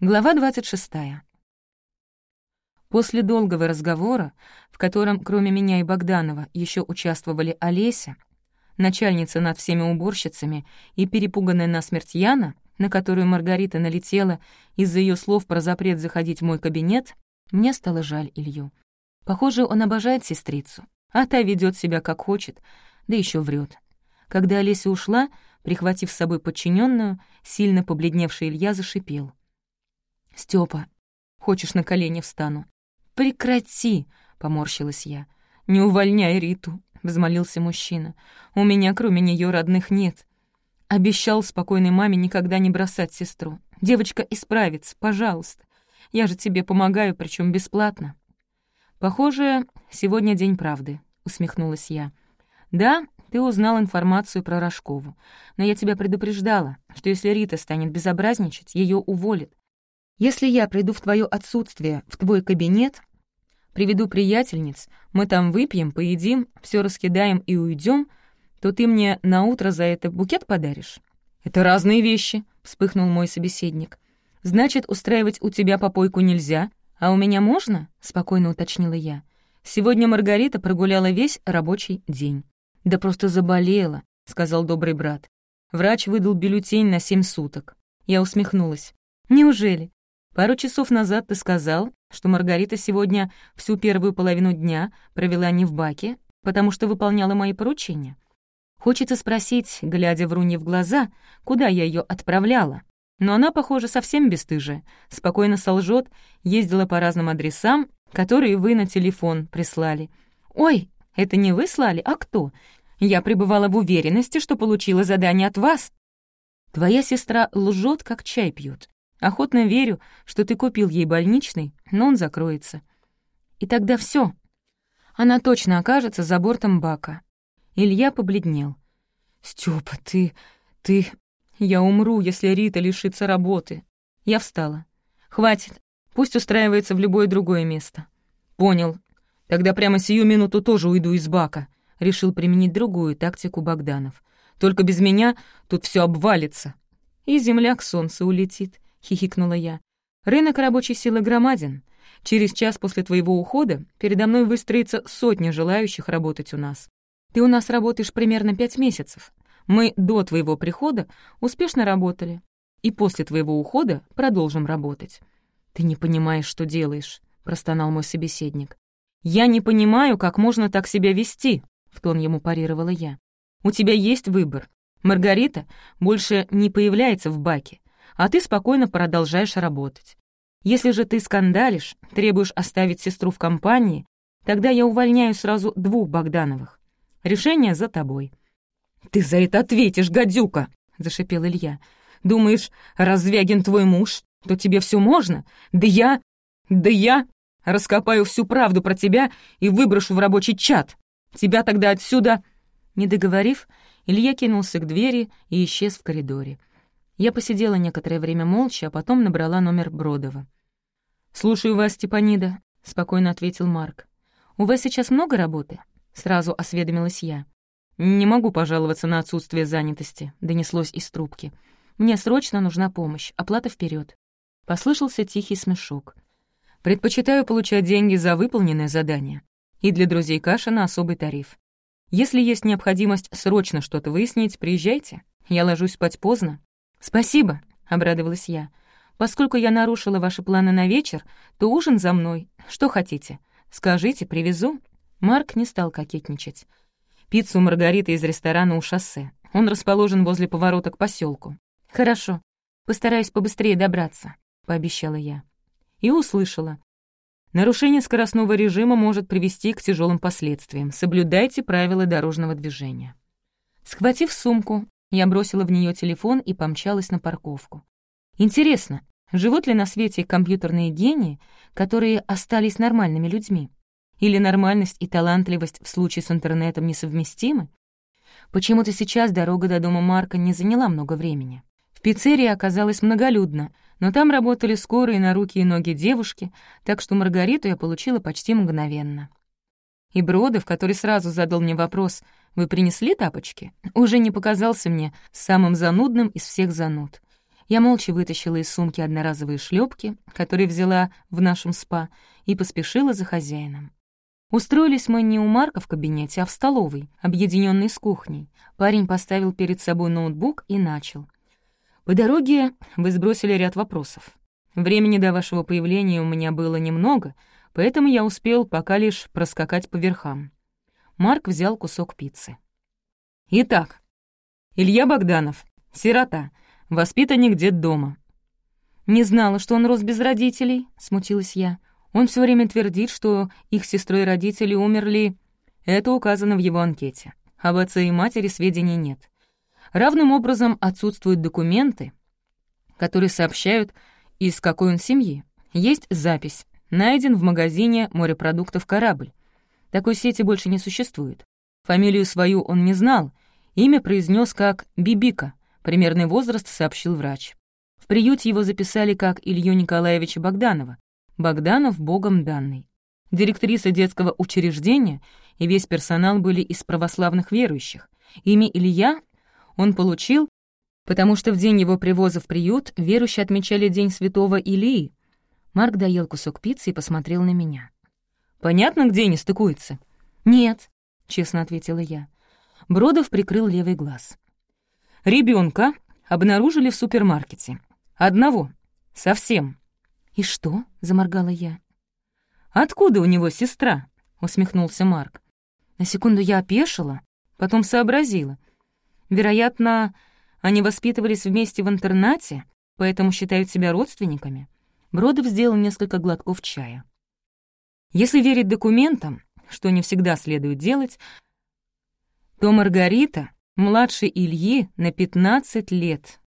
Глава 26. После долгого разговора, в котором кроме меня и Богданова еще участвовали Олеся, начальница над всеми уборщицами и перепуганная насмерть Яна, на которую Маргарита налетела из-за ее слов про запрет заходить в мой кабинет, мне стало жаль Илью. Похоже, он обожает сестрицу, а та ведет себя как хочет, да еще врет. Когда Олеся ушла, прихватив с собой подчиненную, сильно побледневший Илья зашипел. «Стёпа, хочешь, на колени встану?» «Прекрати!» — поморщилась я. «Не увольняй Риту», — взмолился мужчина. «У меня, кроме неё, родных нет. Обещал спокойной маме никогда не бросать сестру. Девочка исправится, пожалуйста. Я же тебе помогаю, причём бесплатно». «Похоже, сегодня день правды», — усмехнулась я. «Да, ты узнал информацию про Рожкову, но я тебя предупреждала, что если Рита станет безобразничать, её уволят. Если я приду в твое отсутствие в твой кабинет, приведу приятельниц, мы там выпьем, поедим, все раскидаем и уйдем, то ты мне на утро за это букет подаришь? Это разные вещи, вспыхнул мой собеседник. Значит, устраивать у тебя попойку нельзя, а у меня можно? спокойно уточнила я. Сегодня Маргарита прогуляла весь рабочий день. Да просто заболела, сказал добрый брат. Врач выдал бюллетень на семь суток. Я усмехнулась. Неужели? Пару часов назад ты сказал, что Маргарита сегодня всю первую половину дня провела не в баке, потому что выполняла мои поручения. Хочется спросить, глядя Вруне в глаза, куда я ее отправляла. Но она, похоже, совсем бесстыжая, спокойно солжет, ездила по разным адресам, которые вы на телефон прислали. «Ой, это не вы слали, а кто? Я пребывала в уверенности, что получила задание от вас». Твоя сестра лжет, как чай пьет. Охотно верю, что ты купил ей больничный, но он закроется. И тогда все. Она точно окажется за бортом бака. Илья побледнел. «Стёпа, ты... ты... Я умру, если Рита лишится работы». Я встала. «Хватит. Пусть устраивается в любое другое место». «Понял. Тогда прямо сию минуту тоже уйду из бака», — решил применить другую тактику Богданов. «Только без меня тут все обвалится». И земля к солнцу улетит. — хихикнула я. «Рынок рабочей силы громаден. Через час после твоего ухода передо мной выстроится сотня желающих работать у нас. Ты у нас работаешь примерно пять месяцев. Мы до твоего прихода успешно работали. И после твоего ухода продолжим работать». «Ты не понимаешь, что делаешь», — простонал мой собеседник. «Я не понимаю, как можно так себя вести», — в тон ему парировала я. «У тебя есть выбор. Маргарита больше не появляется в баке а ты спокойно продолжаешь работать. Если же ты скандалишь, требуешь оставить сестру в компании, тогда я увольняю сразу двух Богдановых. Решение за тобой». «Ты за это ответишь, гадюка!» — зашипел Илья. «Думаешь, Развягин твой муж, то тебе все можно? Да я... Да я раскопаю всю правду про тебя и выброшу в рабочий чат. Тебя тогда отсюда...» Не договорив, Илья кинулся к двери и исчез в коридоре. Я посидела некоторое время молча, а потом набрала номер Бродова. «Слушаю вас, Степанида», — спокойно ответил Марк. «У вас сейчас много работы?» — сразу осведомилась я. «Не могу пожаловаться на отсутствие занятости», — донеслось из трубки. «Мне срочно нужна помощь, оплата вперед. Послышался тихий смешок. «Предпочитаю получать деньги за выполненное задание. И для друзей Каша на особый тариф. Если есть необходимость срочно что-то выяснить, приезжайте. Я ложусь спать поздно, «Спасибо», — обрадовалась я. «Поскольку я нарушила ваши планы на вечер, то ужин за мной. Что хотите? Скажите, привезу». Марк не стал кокетничать. Пиццу Маргарита из ресторана у шоссе. Он расположен возле поворота к поселку. «Хорошо. Постараюсь побыстрее добраться», — пообещала я. И услышала. Нарушение скоростного режима может привести к тяжелым последствиям. Соблюдайте правила дорожного движения. Схватив сумку, я бросила в нее телефон и помчалась на парковку. Интересно, живут ли на свете компьютерные гении, которые остались нормальными людьми? Или нормальность и талантливость в случае с интернетом несовместимы? Почему-то сейчас дорога до дома Марка не заняла много времени. В пиццерии оказалось многолюдно, но там работали скорые на руки и ноги девушки, так что Маргариту я получила почти мгновенно. И Бродов, который сразу задал мне вопрос «Вы принесли тапочки?» уже не показался мне самым занудным из всех зануд. Я молча вытащила из сумки одноразовые шлепки, которые взяла в нашем спа, и поспешила за хозяином. Устроились мы не у Марка в кабинете, а в столовой, объединенной с кухней. Парень поставил перед собой ноутбук и начал. По дороге вы сбросили ряд вопросов. Времени до вашего появления у меня было немного, поэтому я успел пока лишь проскакать по верхам. Марк взял кусок пиццы. Итак, Илья Богданов, сирота, воспитанник детдома. «Не знала, что он рос без родителей», — смутилась я. «Он все время твердит, что их сестрой родители умерли...» Это указано в его анкете. Об отце и матери сведений нет. Равным образом отсутствуют документы, которые сообщают, из какой он семьи. Есть запись. Найден в магазине морепродуктов корабль. Такой сети больше не существует. Фамилию свою он не знал, имя произнес как «Бибика», примерный возраст сообщил врач. В приюте его записали как Илью Николаевича Богданова, Богданов богом данный. Директриса детского учреждения и весь персонал были из православных верующих. Имя Илья он получил, потому что в день его привоза в приют верующие отмечали День Святого Илии. Марк доел кусок пиццы и посмотрел на меня. «Понятно, где они стыкуются?» «Нет», — честно ответила я. Бродов прикрыл левый глаз. Ребенка обнаружили в супермаркете. Одного. Совсем. «И что?» — заморгала я. «Откуда у него сестра?» — усмехнулся Марк. На секунду я опешила, потом сообразила. Вероятно, они воспитывались вместе в интернате, поэтому считают себя родственниками. Бродов сделал несколько глотков чая. Если верить документам, что не всегда следует делать, то Маргарита младше Ильи на 15 лет.